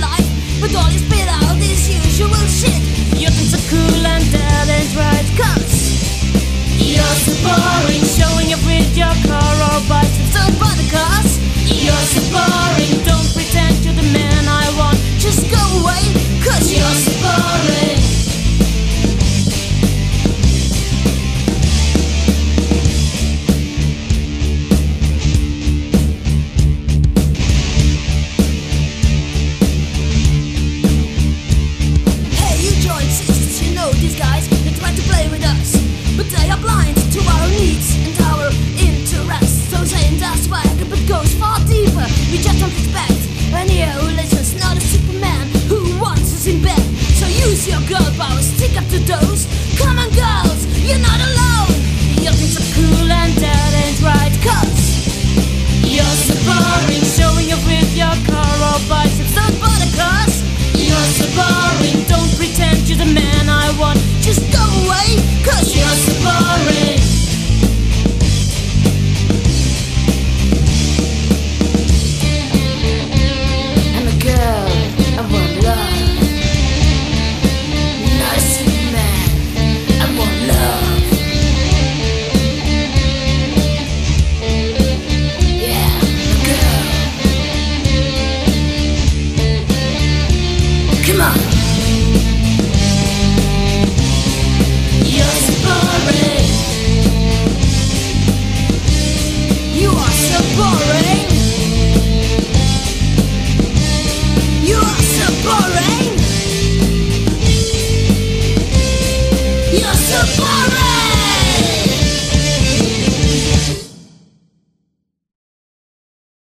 life, but all is out this usual shit. You think so cool and dead and right, cause you're so boring, showing up with your car.